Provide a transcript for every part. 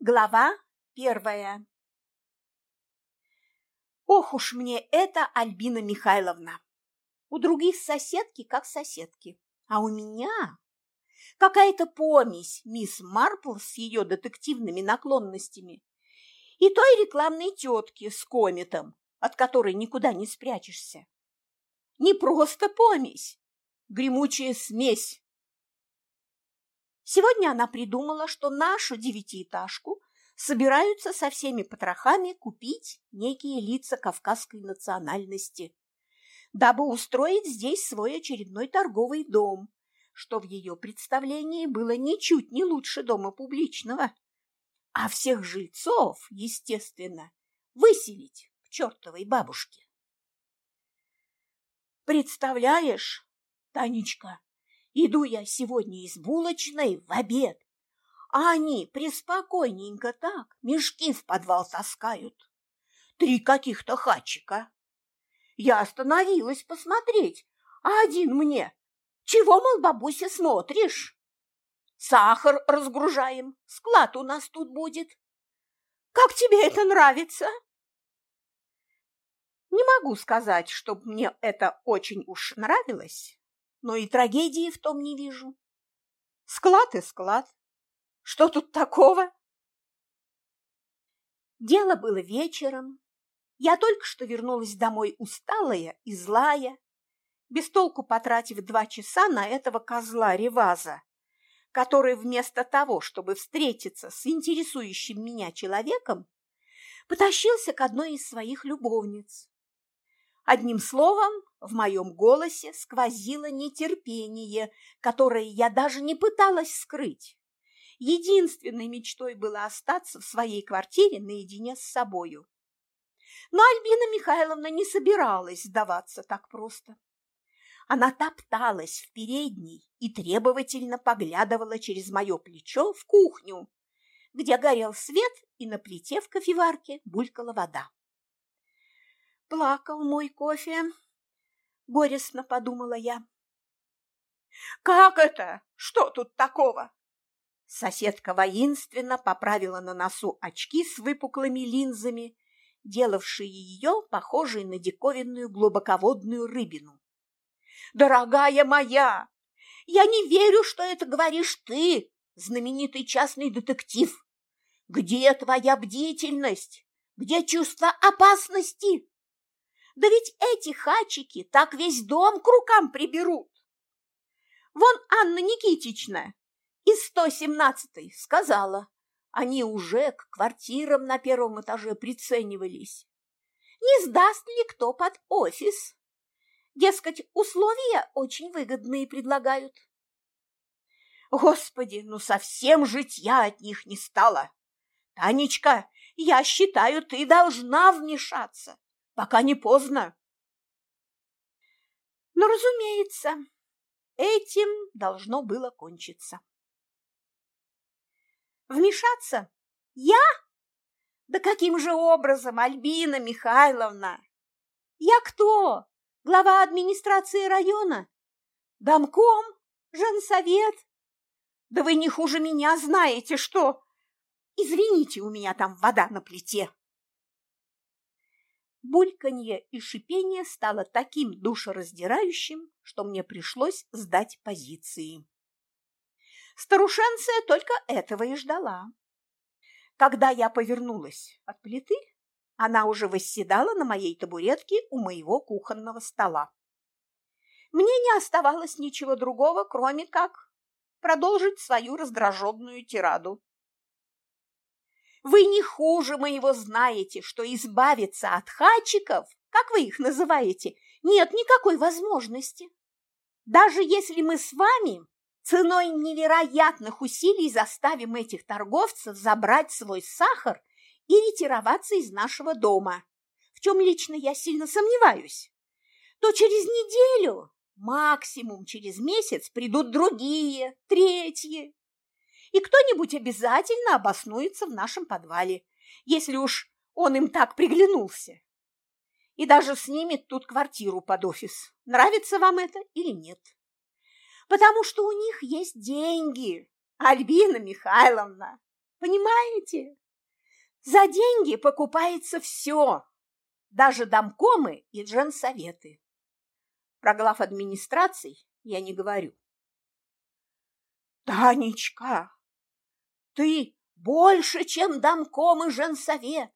Глава первая Ох уж мне это Альбина Михайловна! У других соседки как соседки, а у меня какая-то помесь мисс Марпл с ее детективными наклонностями и той рекламной тетки с кометом, от которой никуда не спрячешься. Не просто помесь, гремучая смесь. Сегодня она придумала, что нашу девятиэтажку собираются со всеми потрохами купить некие лица кавказской национальности, дабы устроить здесь свой очередной торговый дом, что в ее представлении было ничуть не лучше дома публичного. А всех жильцов, естественно, выселить к чертовой бабушке. Представляешь, Танечка, Иду я сегодня из булочной в обед, а они преспокойненько так мешки в подвал таскают. Три каких-то хачика. Я остановилась посмотреть, а один мне. Чего, мол, бабуся, смотришь? Сахар разгружаем, склад у нас тут будет. Как тебе это нравится? Не могу сказать, чтобы мне это очень уж нравилось, но и трагедии в том не вижу. Склад и склад. Что тут такого? Дело было вечером. Я только что вернулась домой усталая и злая, без толку потратив два часа на этого козла Реваза, который вместо того, чтобы встретиться с интересующим меня человеком, потащился к одной из своих любовниц. Одним словом, в моем голосе сквозило нетерпение, которое я даже не пыталась скрыть. Единственной мечтой было остаться в своей квартире наедине с собою. Но Альбина Михайловна не собиралась сдаваться так просто. Она топталась в передней и требовательно поглядывала через мое плечо в кухню, где горел свет и на плите в кофеварке булькала вода. Плакал мой кофе, горестно подумала я. Как это? Что тут такого? Соседка воинственно поправила на носу очки с выпуклыми линзами, делавшие ее похожей на диковинную глубоководную рыбину. «Дорогая моя, я не верю, что это говоришь ты, знаменитый частный детектив. Где твоя бдительность? Где чувство опасности?» Да ведь эти хачики так весь дом к рукам приберут. Вон Анна Никитична из 117-й сказала, они уже к квартирам на первом этаже приценивались. Не сдаст ли кто под офис? Дескать, условия очень выгодные предлагают. Господи, ну совсем житья от них не стало. Танечка, я считаю, ты должна вмешаться пока не поздно. Но, разумеется, этим должно было кончиться. Вмешаться? Я? Да каким же образом, Альбина Михайловна? Я кто? Глава администрации района? Домком? Женсовет? Да вы не хуже меня знаете, что... Извините, у меня там вода на плите бульканье и шипение стало таким душераздирающим, что мне пришлось сдать позиции. Старушенция только этого и ждала. Когда я повернулась от плиты, она уже восседала на моей табуретке у моего кухонного стола. Мне не оставалось ничего другого, кроме как продолжить свою раздраженную тираду. Вы не хуже моего знаете, что избавиться от хачиков, как вы их называете, нет никакой возможности. Даже если мы с вами ценой невероятных усилий заставим этих торговцев забрать свой сахар и ретироваться из нашего дома, в чем лично я сильно сомневаюсь, то через неделю, максимум через месяц придут другие, третьи, и кто-нибудь обязательно обоснуется в нашем подвале, если уж он им так приглянулся. И даже снимет тут квартиру под офис. Нравится вам это или нет? Потому что у них есть деньги, Альбина Михайловна. Понимаете? За деньги покупается все, даже домкомы и женсоветы. Про глав администраций я не говорю. Танечка, ты больше, чем домком и женсовет.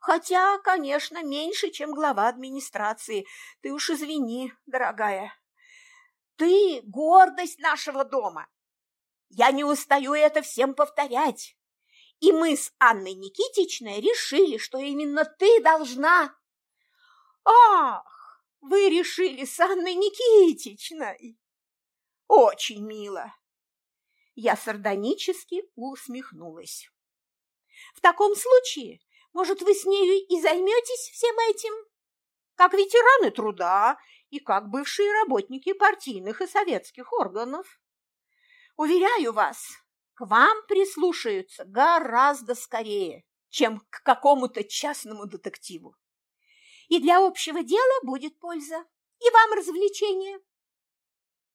Хотя, конечно, меньше, чем глава администрации. Ты уж извини, дорогая. Ты – гордость нашего дома. Я не устаю это всем повторять. И мы с Анной Никитичной решили, что именно ты должна... Ах, вы решили с Анной Никитичной. Очень мило. Я сардонически усмехнулась. В таком случае может, вы с нею и займетесь всем этим? Как ветераны труда и как бывшие работники партийных и советских органов. Уверяю вас, к вам прислушаются гораздо скорее, чем к какому-то частному детективу. И для общего дела будет польза, и вам развлечение.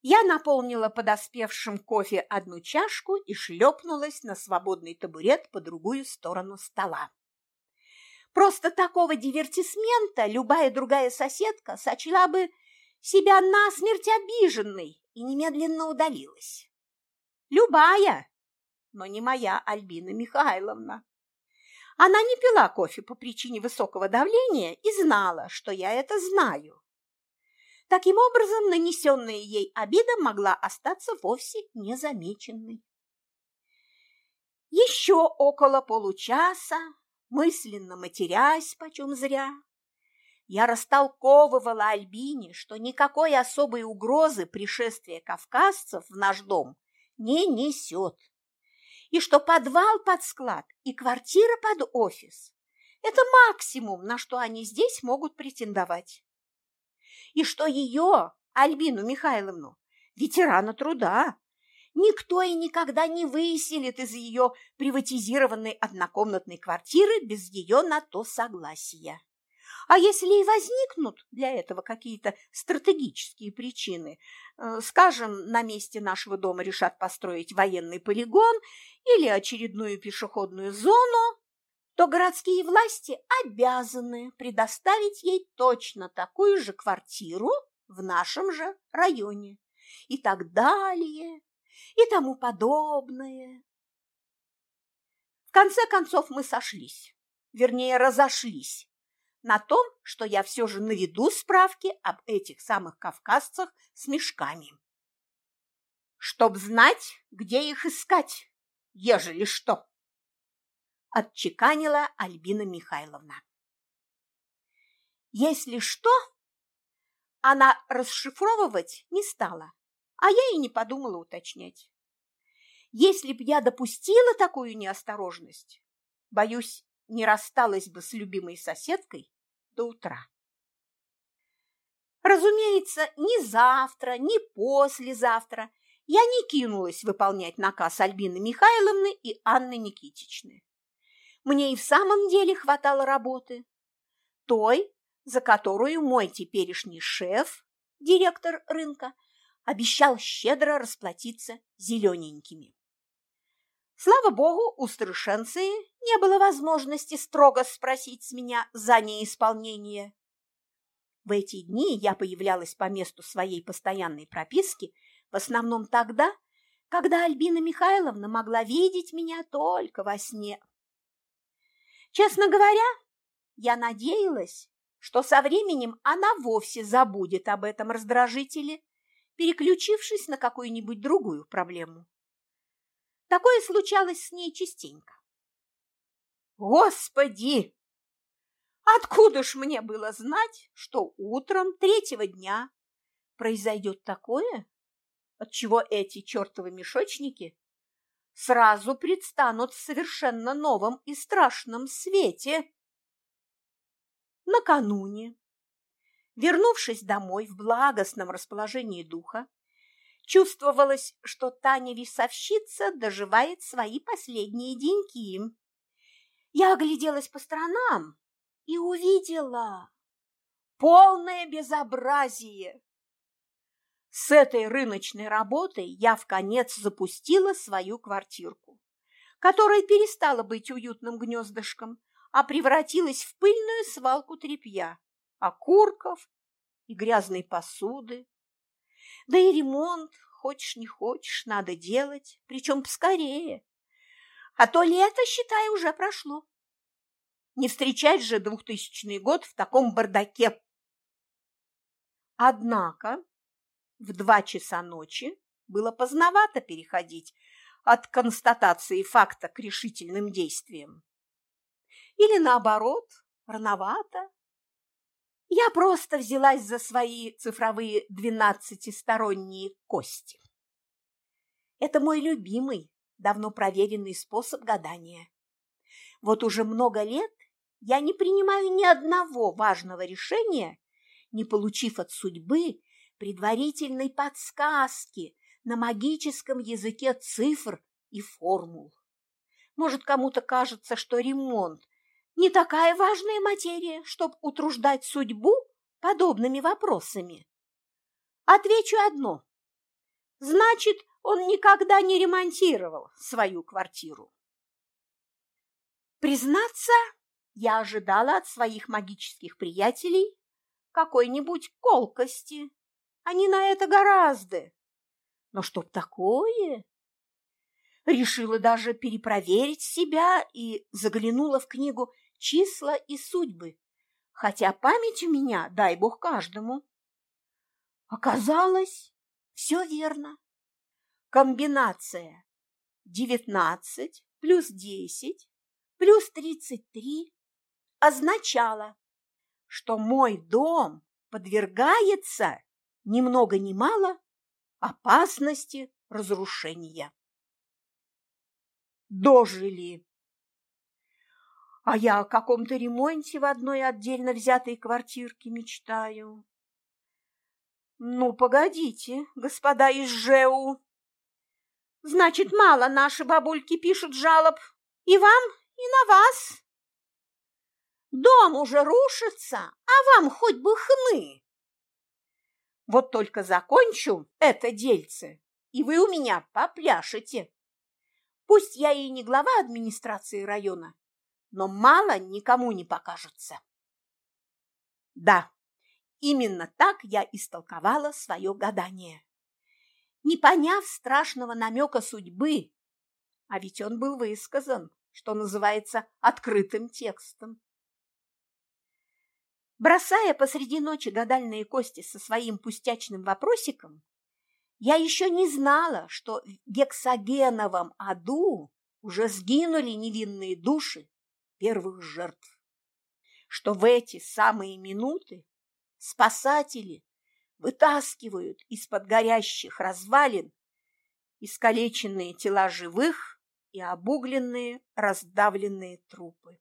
Я наполнила подоспевшим кофе одну чашку и шлепнулась на свободный табурет по другую сторону стола. Просто такого дивертисмента любая другая соседка сочла бы себя насмерть обиженной и немедленно удалилась. Любая, но не моя Альбина Михайловна. Она не пила кофе по причине высокого давления и знала, что я это знаю. Таким образом, нанесенная ей обида могла остаться вовсе незамеченной. Еще около получаса мысленно матерясь почем зря. Я растолковывала Альбине, что никакой особой угрозы пришествия кавказцев в наш дом не несет, и что подвал под склад и квартира под офис – это максимум, на что они здесь могут претендовать. И что ее, Альбину Михайловну, ветерана труда, никто и никогда не выселит из ее приватизированной однокомнатной квартиры без ее на то согласия. А если и возникнут для этого какие-то стратегические причины, э, скажем, на месте нашего дома решат построить военный полигон или очередную пешеходную зону, то городские власти обязаны предоставить ей точно такую же квартиру в нашем же районе и так далее и тому подобное. В конце концов мы сошлись, вернее, разошлись на том, что я все же наведу справки об этих самых кавказцах с мешками. Чтоб знать, где их искать, ежели что, отчеканила Альбина Михайловна. Если что, она расшифровывать не стала, а я и не подумала уточнять. Если б я допустила такую неосторожность, боюсь, не рассталась бы с любимой соседкой до утра. Разумеется, ни завтра, ни послезавтра я не кинулась выполнять наказ Альбины Михайловны и Анны Никитичны. Мне и в самом деле хватало работы. Той, за которую мой теперешний шеф, директор рынка, обещал щедро расплатиться зелененькими. Слава богу, у старшенции не было возможности строго спросить с меня за неисполнение. В эти дни я появлялась по месту своей постоянной прописки в основном тогда, когда Альбина Михайловна могла видеть меня только во сне. Честно говоря, я надеялась, что со временем она вовсе забудет об этом раздражителе переключившись на какую-нибудь другую проблему. Такое случалось с ней частенько. Господи! Откуда ж мне было знать, что утром третьего дня произойдет такое, от чего эти чертовы мешочники сразу предстанут в совершенно новом и страшном свете? Накануне Вернувшись домой в благостном расположении духа, чувствовалось, что Таня-весовщица доживает свои последние деньки. Я огляделась по сторонам и увидела полное безобразие. С этой рыночной работой я в конец запустила свою квартирку, которая перестала быть уютным гнездышком, а превратилась в пыльную свалку тряпья, окурков и грязной посуды. Да и ремонт, хочешь не хочешь, надо делать, причем поскорее. А то лето, считай, уже прошло. Не встречать же двухтысячный год в таком бардаке. Однако в два часа ночи было поздновато переходить от констатации факта к решительным действиям. Или наоборот, рановато. Я просто взялась за свои цифровые двенадцатисторонние кости. Это мой любимый, давно проверенный способ гадания. Вот уже много лет я не принимаю ни одного важного решения, не получив от судьбы предварительной подсказки на магическом языке цифр и формул. Может, кому-то кажется, что ремонт не такая важная материя, чтобы утруждать судьбу подобными вопросами. Отвечу одно. Значит, он никогда не ремонтировал свою квартиру. Признаться, я ожидала от своих магических приятелей какой-нибудь колкости. Они на это гораздо. Но чтоб такое? Решила даже перепроверить себя и заглянула в книгу «Числа и судьбы», хотя память у меня, дай бог каждому. Оказалось, все верно. Комбинация девятнадцать плюс десять плюс тридцать три означало, что мой дом подвергается ни много ни мало опасности разрушения. Дожили. А я о каком-то ремонте в одной отдельно взятой квартирке мечтаю. Ну, погодите, господа из ЖЭУ. Значит, мало наши бабульки пишут жалоб и вам, и на вас. Дом уже рушится, а вам хоть бы хны. Вот только закончу это дельце, и вы у меня попляшете. Пусть я и не глава администрации района, но мало никому не покажется. Да, именно так я истолковала свое гадание. Не поняв страшного намека судьбы, а ведь он был высказан, что называется, открытым текстом, Бросая посреди ночи гадальные кости со своим пустячным вопросиком, я еще не знала, что в гексогеновом аду уже сгинули невинные души первых жертв, что в эти самые минуты спасатели вытаскивают из-под горящих развалин искалеченные тела живых и обугленные раздавленные трупы,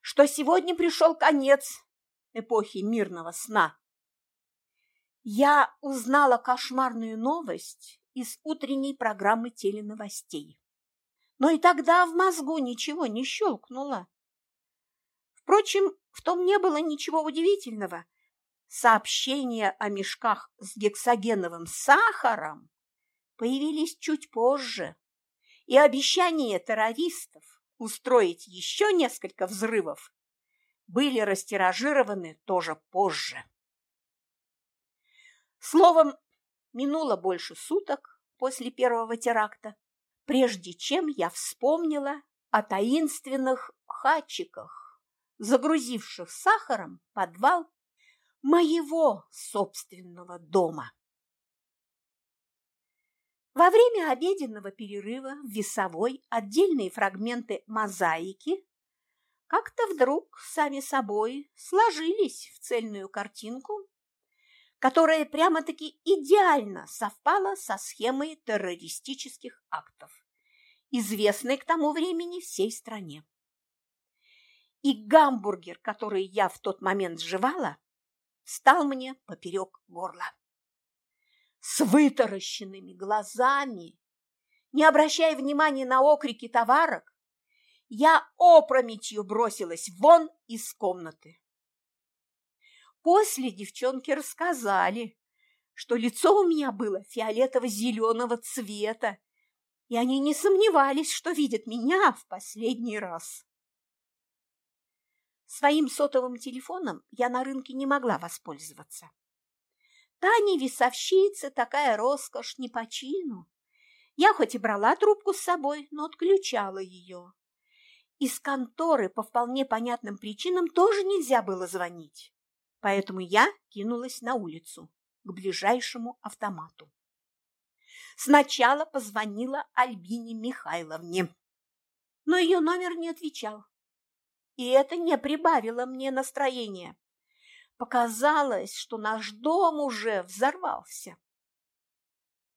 что сегодня пришел конец эпохи мирного сна. Я узнала кошмарную новость из утренней программы теленовостей. Но и тогда в мозгу ничего не щелкнуло. Впрочем, в том не было ничего удивительного. Сообщения о мешках с гексогеновым сахаром появились чуть позже, и обещание террористов устроить еще несколько взрывов были растиражированы тоже позже. Словом, минуло больше суток после первого теракта, прежде чем я вспомнила о таинственных хатчиках, загрузивших сахаром подвал моего собственного дома. Во время обеденного перерыва в весовой отдельные фрагменты мозаики как-то вдруг сами собой сложились в цельную картинку, которая прямо-таки идеально совпала со схемой террористических актов, известной к тому времени всей стране. И гамбургер, который я в тот момент жевала, стал мне поперек горла. С вытаращенными глазами, не обращая внимания на окрики товарок, я опрометью бросилась вон из комнаты. После девчонки рассказали, что лицо у меня было фиолетово-зеленого цвета и они не сомневались, что видят меня в последний раз. Своим сотовым телефоном я на рынке не могла воспользоваться. Тане весовщица такая роскошь не по чину. Я хоть и брала трубку с собой, но отключала ее. Из конторы по вполне понятным причинам тоже нельзя было звонить. Поэтому я кинулась на улицу, к ближайшему автомату. Сначала позвонила Альбине Михайловне, но ее номер не отвечал. И это не прибавило мне настроения. Показалось, что наш дом уже взорвался.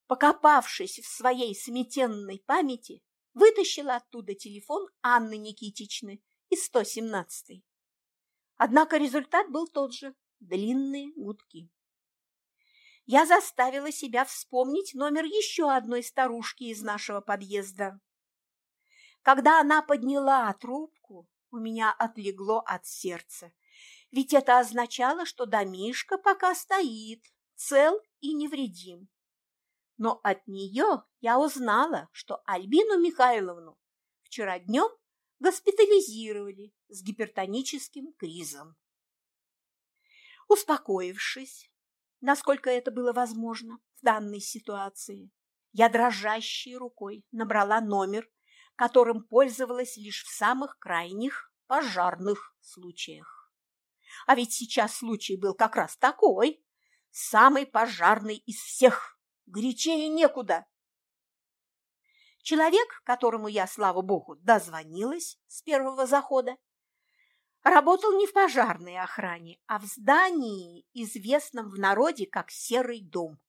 Покопавшись в своей сметенной памяти, вытащила оттуда телефон Анны Никитичны из 117-й. Однако результат был тот же – длинные гудки. Я заставила себя вспомнить номер еще одной старушки из нашего подъезда. Когда она подняла трубку, у меня отлегло от сердца ведь это означало, что домишка пока стоит, цел и невредим. Но от нее я узнала, что Альбину Михайловну вчера днем госпитализировали с гипертоническим кризом. Успокоившись, насколько это было возможно в данной ситуации, я дрожащей рукой набрала номер, которым пользовалась лишь в самых крайних пожарных случаях. А ведь сейчас случай был как раз такой, самый пожарный из всех, горячее некуда. Человек, которому я, слава богу, дозвонилась с первого захода, работал не в пожарной охране, а в здании, известном в народе как «Серый дом».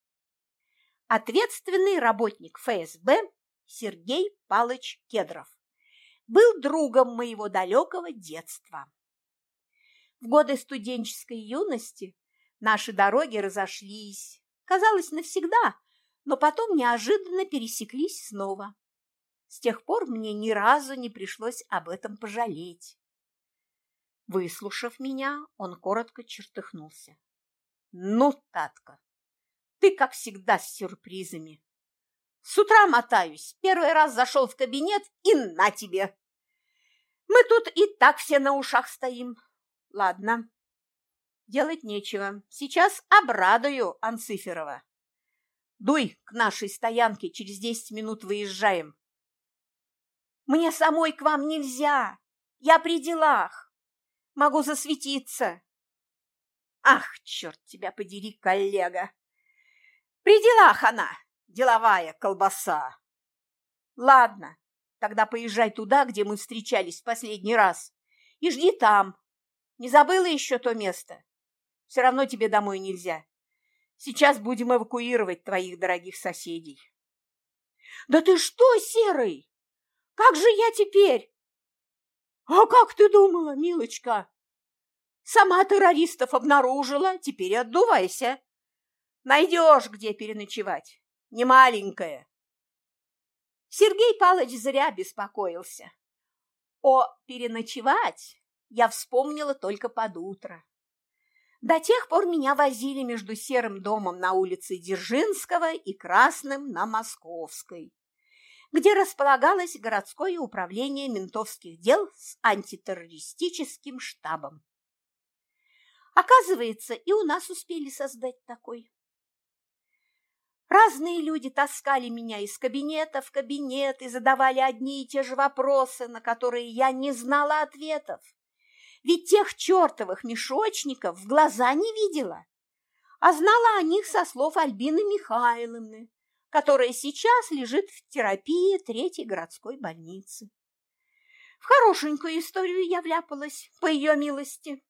Ответственный работник ФСБ Сергей Палыч Кедров был другом моего далекого детства. В годы студенческой юности наши дороги разошлись, казалось, навсегда, но потом неожиданно пересеклись снова. С тех пор мне ни разу не пришлось об этом пожалеть. Выслушав меня, он коротко чертыхнулся. «Ну, Татка, ты, как всегда, с сюрпризами. С утра мотаюсь, первый раз зашел в кабинет и на тебе. Мы тут и так все на ушах стоим, Ладно, делать нечего. Сейчас обрадую Анциферова. Дуй к нашей стоянке, через десять минут выезжаем. Мне самой к вам нельзя. Я при делах. Могу засветиться. Ах, черт тебя подери, коллега. При делах она, деловая колбаса. Ладно, тогда поезжай туда, где мы встречались в последний раз, и жди там, не забыла еще то место? Все равно тебе домой нельзя. Сейчас будем эвакуировать твоих дорогих соседей. Да ты что, Серый? Как же я теперь? А как ты думала, милочка? Сама террористов обнаружила, теперь отдувайся. Найдешь, где переночевать. Не маленькая. Сергей Палыч зря беспокоился. О, переночевать я вспомнила только под утро. До тех пор меня возили между серым домом на улице Дзержинского и красным на Московской, где располагалось городское управление ментовских дел с антитеррористическим штабом. Оказывается, и у нас успели создать такой. Разные люди таскали меня из кабинета в кабинет и задавали одни и те же вопросы, на которые я не знала ответов ведь тех чертовых мешочников в глаза не видела, а знала о них со слов Альбины Михайловны, которая сейчас лежит в терапии третьей городской больницы. В хорошенькую историю я вляпалась, по ее милости.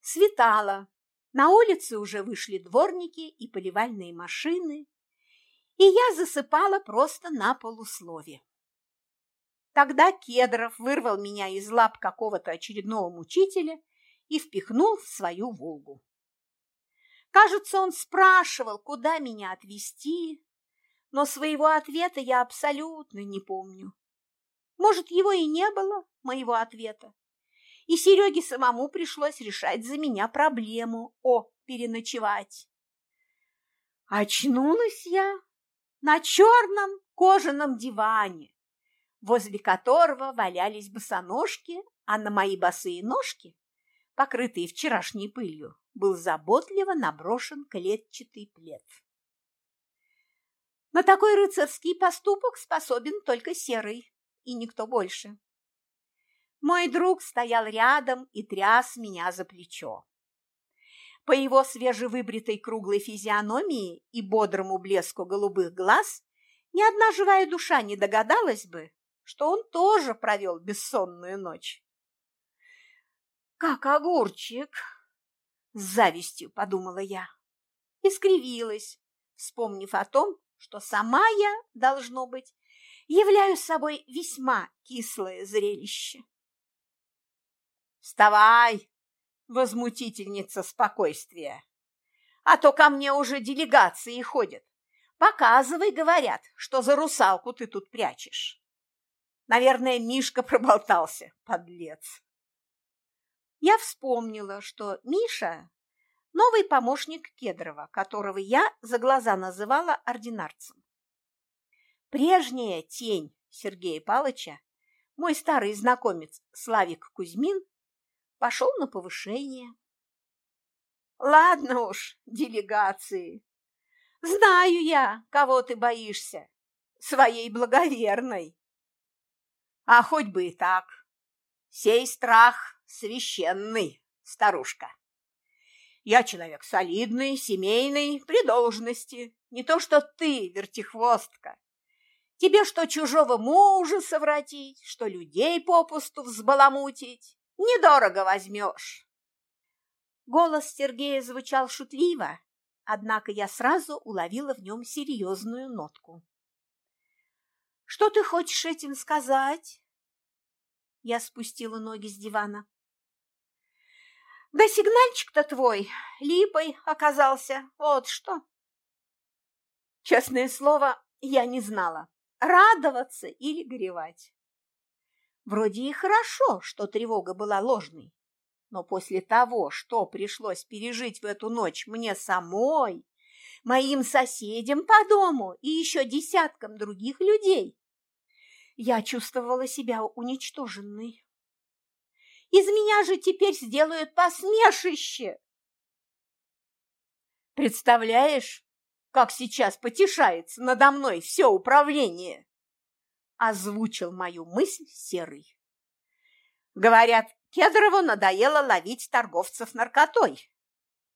Светало. На улице уже вышли дворники и поливальные машины, и я засыпала просто на полуслове. Тогда Кедров вырвал меня из лап какого-то очередного мучителя и впихнул в свою «Волгу». Кажется, он спрашивал, куда меня отвезти, но своего ответа я абсолютно не помню. Может, его и не было, моего ответа. И Сереге самому пришлось решать за меня проблему о переночевать. Очнулась я на черном кожаном диване, возле которого валялись босоножки, а на мои босые ножки, покрытые вчерашней пылью, был заботливо наброшен клетчатый плед. На такой рыцарский поступок способен только серый, и никто больше. Мой друг стоял рядом и тряс меня за плечо. По его свежевыбритой круглой физиономии и бодрому блеску голубых глаз ни одна живая душа не догадалась бы, что он тоже провел бессонную ночь. «Как огурчик!» – с завистью подумала я и скривилась, вспомнив о том, что сама я, должно быть, являю собой весьма кислое зрелище. «Вставай, возмутительница спокойствия, а то ко мне уже делегации ходят. Показывай, говорят, что за русалку ты тут прячешь. Наверное, Мишка проболтался, подлец. Я вспомнила, что Миша – новый помощник Кедрова, которого я за глаза называла ординарцем. Прежняя тень Сергея Палыча, мой старый знакомец Славик Кузьмин, пошел на повышение. Ладно уж, делегации. Знаю я, кого ты боишься, своей благоверной. А хоть бы и так. Сей страх священный, старушка. Я человек солидный, семейный, при должности. Не то что ты, вертихвостка. Тебе что, чужого мужа совратить, что людей попусту взбаламутить? Недорого возьмешь. Голос Сергея звучал шутливо, однако я сразу уловила в нем серьезную нотку. Что ты хочешь этим сказать? Я спустила ноги с дивана. Да сигнальчик-то твой липой оказался, вот что. Честное слово, я не знала, радоваться или горевать. Вроде и хорошо, что тревога была ложной, но после того, что пришлось пережить в эту ночь мне самой, моим соседям по дому и еще десяткам других людей, я чувствовала себя уничтоженной. Из меня же теперь сделают посмешище. Представляешь, как сейчас потешается надо мной все управление? Озвучил мою мысль Серый. Говорят, Кедрову надоело ловить торговцев наркотой,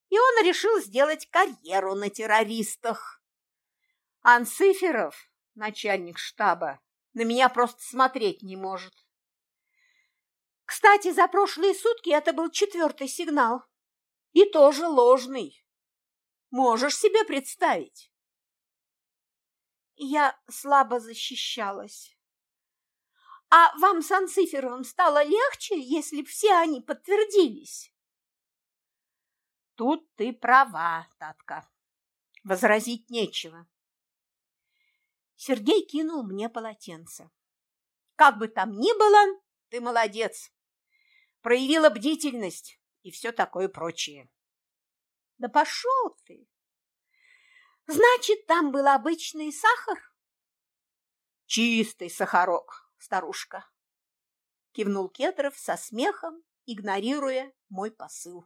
и он решил сделать карьеру на террористах. Анциферов, начальник штаба, на меня просто смотреть не может. Кстати, за прошлые сутки это был четвертый сигнал. И тоже ложный. Можешь себе представить? Я слабо защищалась. А вам с Анциферовым стало легче, если все они подтвердились? Тут ты права, Татка. Возразить нечего. Сергей кинул мне полотенце. Как бы там ни было, ты молодец. Проявила бдительность и все такое прочее. Да пошел ты! Значит, там был обычный сахар? Чистый сахарок, старушка. Кивнул Кедров со смехом, игнорируя мой посыл.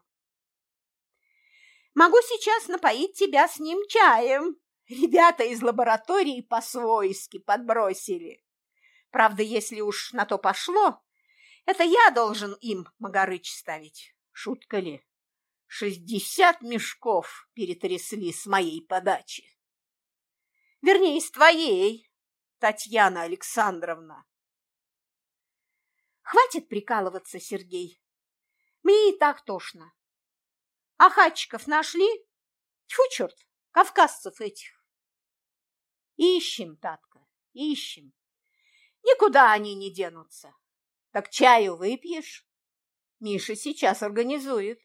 Могу сейчас напоить тебя с ним чаем, Ребята из лаборатории по-свойски подбросили. Правда, если уж на то пошло, это я должен им Магарыч ставить. Шутка ли? Шестьдесят мешков перетрясли с моей подачи. Вернее, с твоей, Татьяна Александровна. Хватит прикалываться, Сергей. Мне и так тошно. А хатчиков нашли? Тьфу, черт, кавказцев этих. Ищем, Татка, ищем. Никуда они не денутся. Так чаю выпьешь? Миша сейчас организует.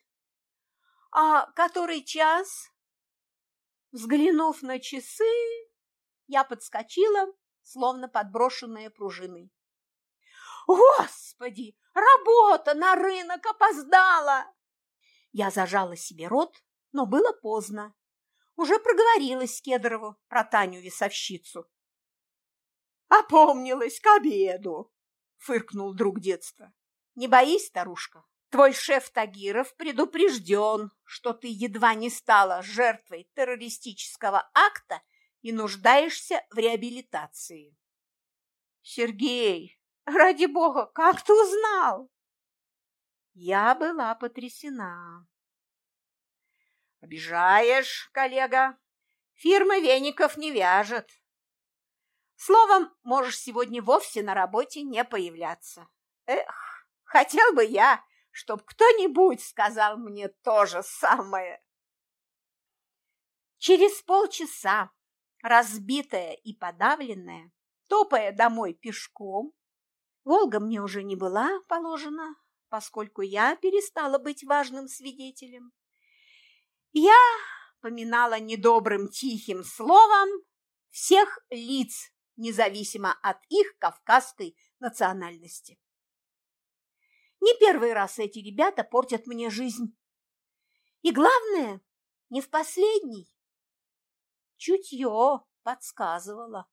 А который час? Взглянув на часы, я подскочила, словно подброшенная пружиной. Господи, работа на рынок опоздала! Я зажала себе рот, но было поздно уже проговорилась Кедрову про Таню весовщицу. Опомнилась к обеду, фыркнул друг детства. Не боись, старушка, твой шеф Тагиров предупрежден, что ты едва не стала жертвой террористического акта и нуждаешься в реабилитации. Сергей, ради бога, как ты узнал? Я была потрясена. Обижаешь, коллега. Фирма веников не вяжет. Словом, можешь сегодня вовсе на работе не появляться. Эх, хотел бы я, чтоб кто-нибудь сказал мне то же самое. Через полчаса, разбитая и подавленная, топая домой пешком, Волга мне уже не была положена, поскольку я перестала быть важным свидетелем. Я поминала недобрым тихим словом всех лиц, независимо от их кавказской национальности. Не первый раз эти ребята портят мне жизнь. И главное, не в последний. Чутье подсказывало.